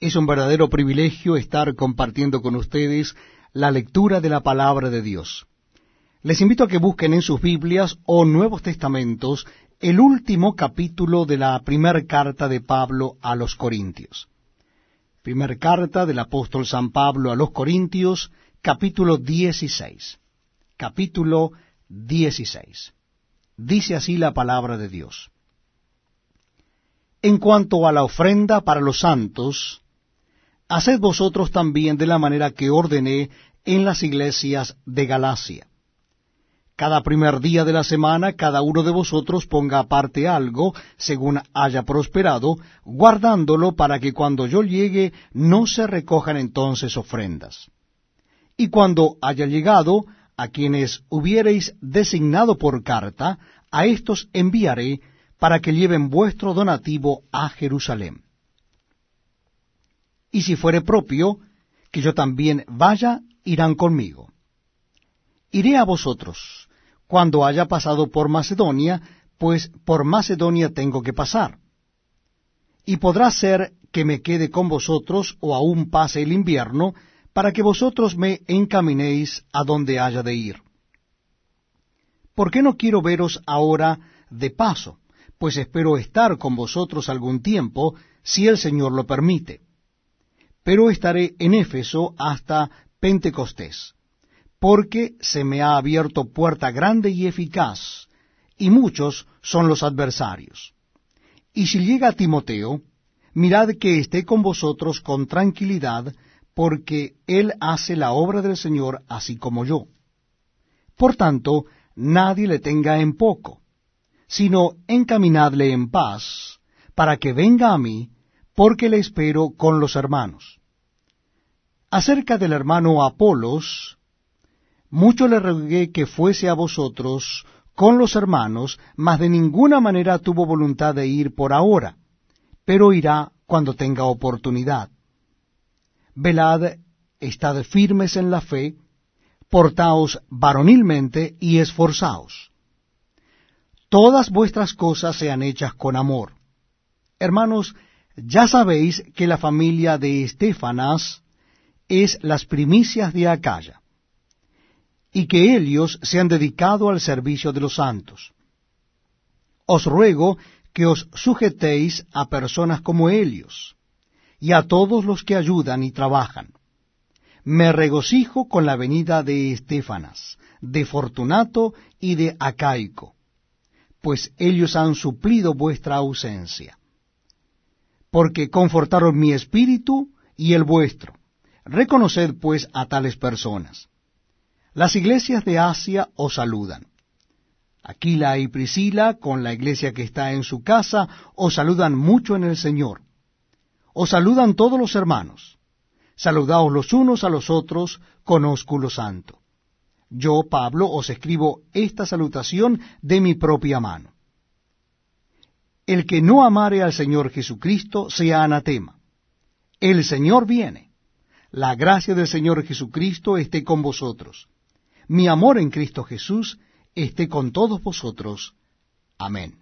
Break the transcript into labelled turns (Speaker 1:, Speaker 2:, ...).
Speaker 1: Es un verdadero privilegio estar compartiendo con ustedes la lectura de la palabra de Dios. Les invito a que busquen en sus Biblias o Nuevos Testamentos el último capítulo de la primera carta de Pablo a los Corintios. Primer carta del apóstol San Pablo a los Corintios, capítulo 16. Capítulo 16. Dice así la palabra de Dios. En cuanto a la ofrenda para los santos, haced vosotros también de la manera que ordené en las iglesias de Galacia. Cada primer día de la semana cada uno de vosotros ponga aparte algo, según haya prosperado, guardándolo para que cuando yo llegue no se recojan entonces ofrendas. Y cuando haya llegado, a quienes hubiereis designado por carta, a éstos enviaré para que lleven vuestro donativo a Jerusalén. Y si fuere propio, que yo también vaya, irán conmigo. Iré a vosotros, cuando haya pasado por Macedonia, pues por Macedonia tengo que pasar. Y podrá ser que me quede con vosotros o aún pase el invierno, para que vosotros me encaminéis a donde haya de ir. ¿Por qué no quiero veros ahora de paso? Pues espero estar con vosotros algún tiempo, si el Señor lo permite. Pero estaré en Éfeso hasta Pentecostés, porque se me ha abierto puerta grande y eficaz, y muchos son los adversarios. Y si llega Timoteo, mirad que esté con vosotros con tranquilidad, porque él hace la obra del Señor así como yo. Por tanto, nadie le tenga en poco, sino encaminadle en paz, para que venga a mí, porque le espero con los hermanos. Acerca del hermano Apolos, mucho le rogué que fuese a vosotros con los hermanos, mas de ninguna manera tuvo voluntad de ir por ahora, pero irá cuando tenga oportunidad velad, estad firmes en la fe, portaos varonilmente y esforzaos. Todas vuestras cosas sean hechas con amor. Hermanos, ya sabéis que la familia de Estefanas es las primicias de Acaya, y que ellos se han dedicado al servicio de los santos. Os ruego que os sujetéis a personas como ellos, y a todos los que ayudan y trabajan. Me regocijo con la venida de Estefanas, de Fortunato y de Acaico, pues ellos han suplido vuestra ausencia. Porque confortaron mi espíritu y el vuestro. Reconoced pues a tales personas. Las iglesias de Asia os saludan. Aquila y Priscila, con la iglesia que está en su casa, os saludan mucho en el Señor. Os saludan todos los hermanos. Saludaos los unos a los otros con ósculo santo. Yo, Pablo, os escribo esta salutación de mi propia mano. El que no amare al Señor Jesucristo sea anatema. El Señor viene. La gracia del Señor Jesucristo esté con vosotros. Mi amor en Cristo Jesús esté con todos vosotros. Amén.